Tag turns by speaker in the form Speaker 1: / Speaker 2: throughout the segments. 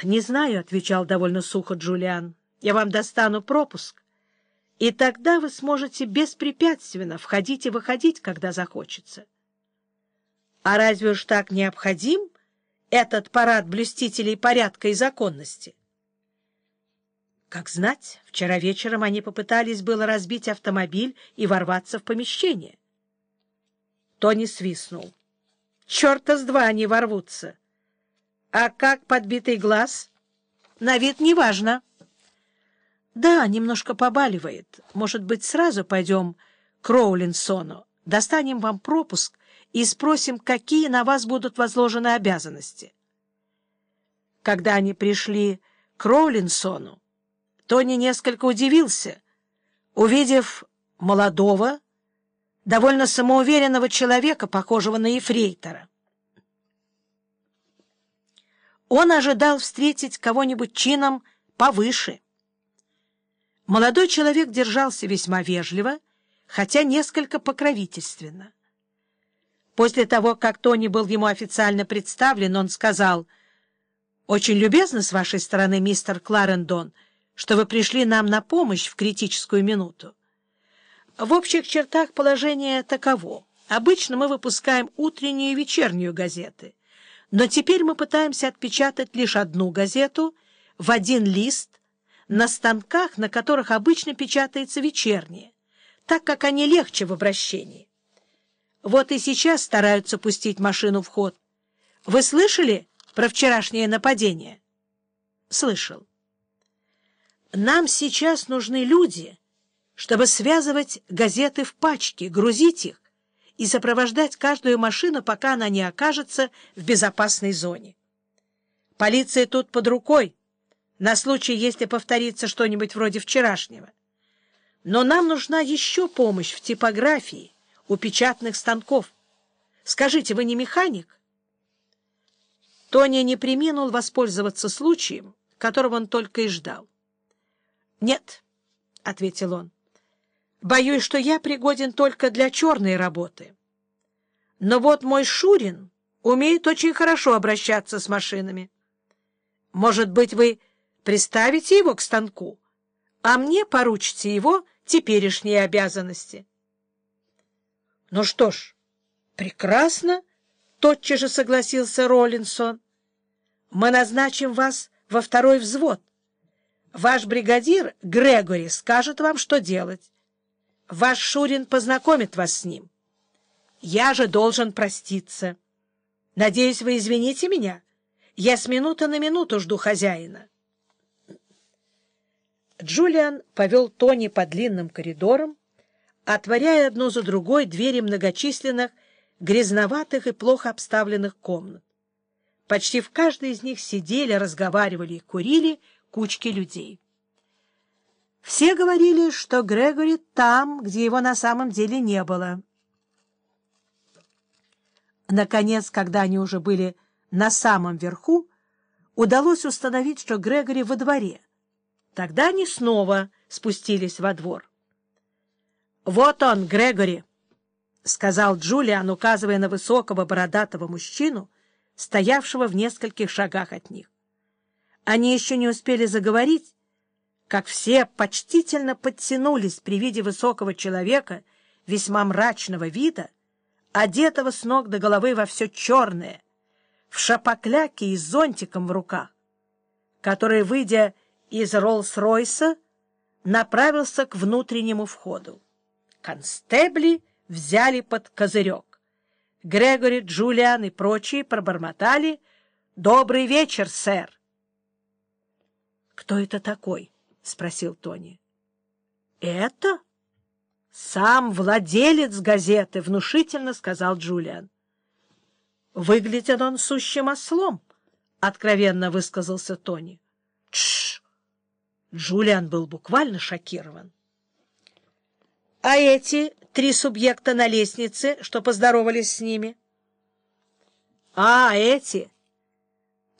Speaker 1: — Не знаю, — отвечал довольно сухо Джулиан. — Я вам достану пропуск, и тогда вы сможете беспрепятственно входить и выходить, когда захочется. — А разве уж так необходим этот парад блюстителей порядка и законности? Как знать, вчера вечером они попытались было разбить автомобиль и ворваться в помещение. Тони свистнул. — Черта с два они ворвутся! А как подбитый глаз? На вид неважно. Да, немножко побаливает. Может быть, сразу пойдем к Роулинсону, достанем вам пропуск и спросим, какие на вас будут возложены обязанности. Когда они пришли к Роулинсону, Тони несколько удивился, увидев молодого, довольно самоуверенного человека, похожего на ефрейтора. Он ожидал встретить кого-нибудь чином повыше. Молодой человек держался весьма вежливо, хотя несколько покровительственно. После того, как Тони был ему официально представлен, он сказал, «Очень любезно с вашей стороны, мистер Кларендон, что вы пришли нам на помощь в критическую минуту. В общих чертах положение таково. Обычно мы выпускаем утреннюю и вечернюю газеты. Но теперь мы пытаемся отпечатать лишь одну газету в один лист на станках, на которых обычно печатается вечерняя, так как они легче в обращении. Вот и сейчас стараются пустить машину в ход. Вы слышали про вчерашнее нападение? Слышал. Нам сейчас нужны люди, чтобы связывать газеты в пачки, грузить их, и сопровождать каждую машину, пока она не окажется в безопасной зоне. Полиция тут под рукой, на случай, если повторится что-нибудь вроде вчерашнего. Но нам нужна еще помощь в типографии, у печатных станков. Скажите, вы не механик? Тони не приминул воспользоваться случаем, которого он только и ждал. — Нет, — ответил он. Боюсь, что я пригоден только для черной работы. Но вот мой Шурин умеет очень хорошо обращаться с машинами. Может быть, вы приставите его к станку, а мне поручите его теперешние обязанности. — Ну что ж, прекрасно, — тотчас же согласился Роллинсон. — Мы назначим вас во второй взвод. Ваш бригадир Грегори скажет вам, что делать. Ваш Шурин познакомит вас с ним. Я же должен проститься. Надеюсь, вы извините меня. Я с минуты на минуту жду хозяина. Джулиан повел Тони по длинным коридорам, отворяя одну за другой двери многочисленных, грязноватых и плохо обставленных комнат. Почти в каждой из них сидели, разговаривали и курили кучки людей. Все говорили, что Грегори там, где его на самом деле не было. Наконец, когда они уже были на самом верху, удалось установить, что Грегори во дворе. Тогда они снова спустились во двор. — Вот он, Грегори! — сказал Джулиан, указывая на высокого бородатого мужчину, стоявшего в нескольких шагах от них. Они еще не успели заговорить, как все почтительно подтянулись при виде высокого человека весьма мрачного вида, одетого с ног до головы во все черное, в шапокляке и с зонтиком в руках, который, выйдя из Роллс-Ройса, направился к внутреннему входу. Констебли взяли под козырек. Грегори, Джулиан и прочие пробормотали «Добрый вечер, сэр!» «Кто это такой?» — спросил Тони. — Это? — Сам владелец газеты, — внушительно сказал Джулиан. — Выглядит он сущим ослом, — откровенно высказался Тони. — Тш! Джулиан был буквально шокирован. — А эти три субъекта на лестнице, что поздоровались с ними? — А, эти...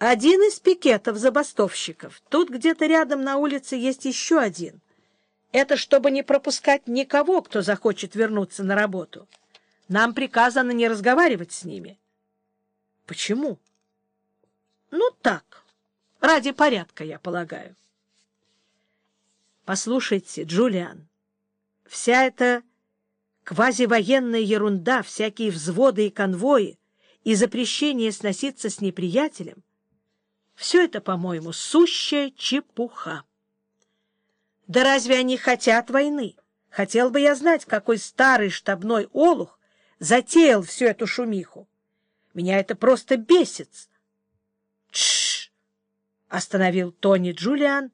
Speaker 1: Один из пикетов забастовщиков. Тут где-то рядом на улице есть еще один. Это чтобы не пропускать никого, кто захочет вернуться на работу. Нам приказано не разговаривать с ними. Почему? Ну, так. Ради порядка, я полагаю. Послушайте, Джулиан, вся эта квазивоенная ерунда, всякие взводы и конвои и запрещение сноситься с неприятелем — все это, по-моему, сущая чепуха. Да разве они хотят войны? Хотел бы я знать, какой старый штабной олух затеял всю эту шумиху. Меня это просто бесит. Тш! остановил Тони Джулиан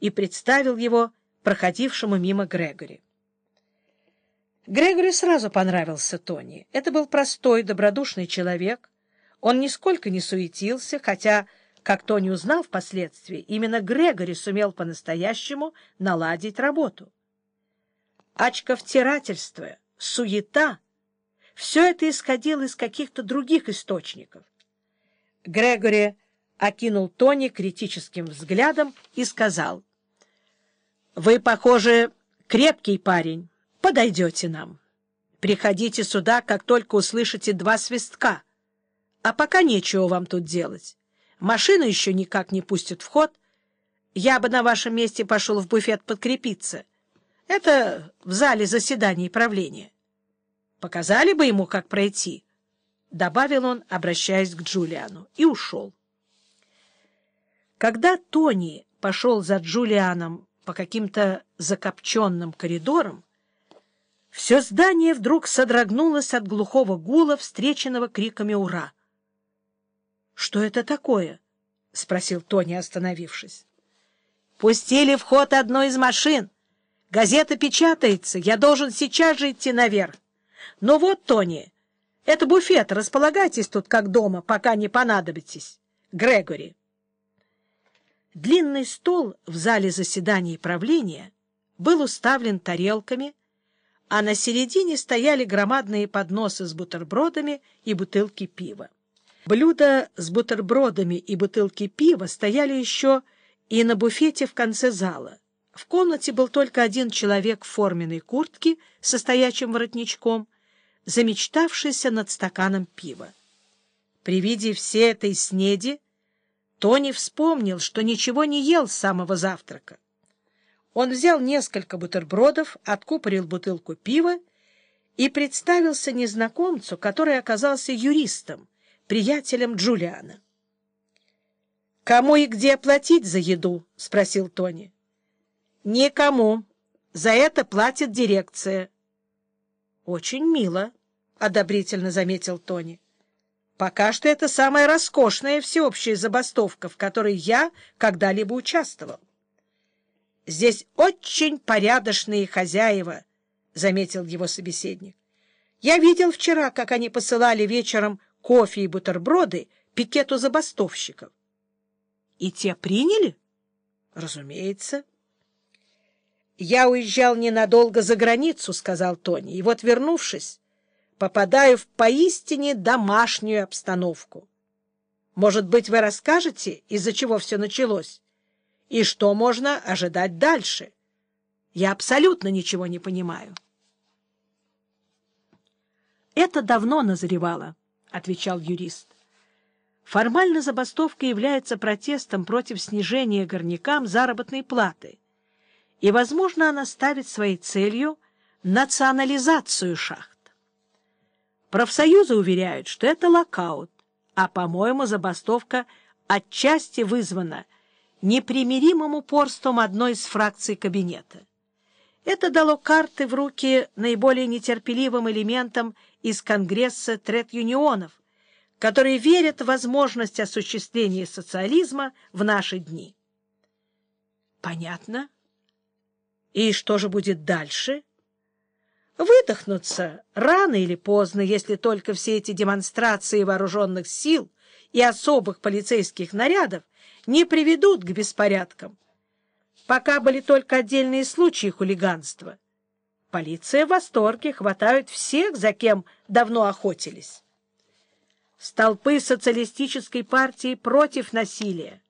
Speaker 1: и представил его проходившему мимо Грегори. Грегори сразу понравился Тони. Это был простой, добродушный человек. Он нисколько не суетился, хотя, как Тони узнал впоследствии, именно Грегори сумел по-настоящему наладить работу. Очковтирательство, суета — все это исходило из каких-то других источников. Грегори окинул Тони критическим взглядом и сказал, «Вы, похоже, крепкий парень, подойдете нам. Приходите сюда, как только услышите два свистка. А пока нечего вам тут делать. Машину еще никак не пустят в ход. Я бы на вашем месте пошел в буфет подкрепиться. Это в зале заседаний правления. Показали бы ему, как пройти». — добавил он, обращаясь к Джулиану, и ушел. Когда Тони пошел за Джулианом по каким-то закопченным коридорам, все здание вдруг содрогнулось от глухого гула, встреченного криками «Ура!». — Что это такое? — спросил Тони, остановившись. — Пустили в ход одну из машин. Газета печатается, я должен сейчас же идти наверх. Ну вот, Тони, это буфет, располагайтесь тут как дома, пока не понадобитесь. Грегори. Длинный стол в зале заседаний правления был уставлен тарелками, а на середине стояли громадные подносы с бутербродами и бутылки пива. Блюда с бутербродами и бутылки пива стояли еще и на буфете в конце зала. В комнате был только один человек в форменной куртке со стоячим воротничком, замечтавшийся над стаканом пива. При виде всей этой снеди Тони вспомнил, что ничего не ел с самого завтрака. Он взял несколько бутербродов, откупорил бутылку пива и представился незнакомцу, который оказался юристом, приятелем Джулиана. «Кому и где платить за еду?» — спросил Тони. «Никому. За это платит дирекция». «Очень мило», — одобрительно заметил Тони. Пока что это самая роскошная всеобщая забастовка, в которой я когда-либо участвовал. Здесь очень порядочные хозяева, — заметил его собеседник. Я видел вчера, как они посылали вечером кофе и бутерброды пикету забастовщиков. И те приняли? Разумеется. Я уезжал ненадолго за границу, — сказал Тони, — и вот, вернувшись, попадаю в поистине домашнюю обстановку. Может быть, вы расскажете, из-за чего все началось, и что можно ожидать дальше? Я абсолютно ничего не понимаю. «Это давно назревало», — отвечал юрист. Формально забастовка является протестом против снижения горнякам заработной платы, и, возможно, она ставит своей целью национализацию шахт. Профсоюзы уверяют, что это локаут, а, по-моему, забастовка отчасти вызвана непримиримым упорством одной из фракций кабинета. Это дало карты в руки наиболее нетерпеливым элементам из Конгресса трет-юнионов, которые верят в возможность осуществления социализма в наши дни. Понятно. И что же будет дальше? выдохнуться рано или поздно, если только все эти демонстрации вооруженных сил и особых полицейских нарядов не приведут к беспорядкам. Пока были только отдельные случаи хулиганства. Полиция в восторге, хватают всех, за кем давно охотились. Столпы социалистической партии против насилия.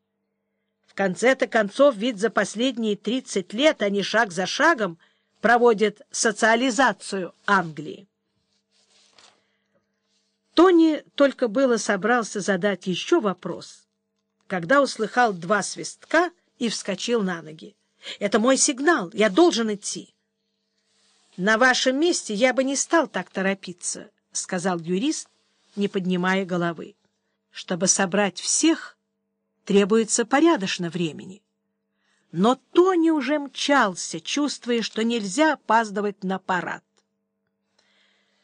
Speaker 1: В конце-то концов, ведь за последние 30 лет они шаг за шагом проводит социализацию Англии. Тони только было собрался задать еще вопрос, когда услыхал два свистка и вскочил на ноги. «Это мой сигнал, я должен идти». «На вашем месте я бы не стал так торопиться», — сказал юрист, не поднимая головы. «Чтобы собрать всех, требуется порядочно времени». Но Тони уже мчался, чувствуя, что нельзя опаздывать на парад.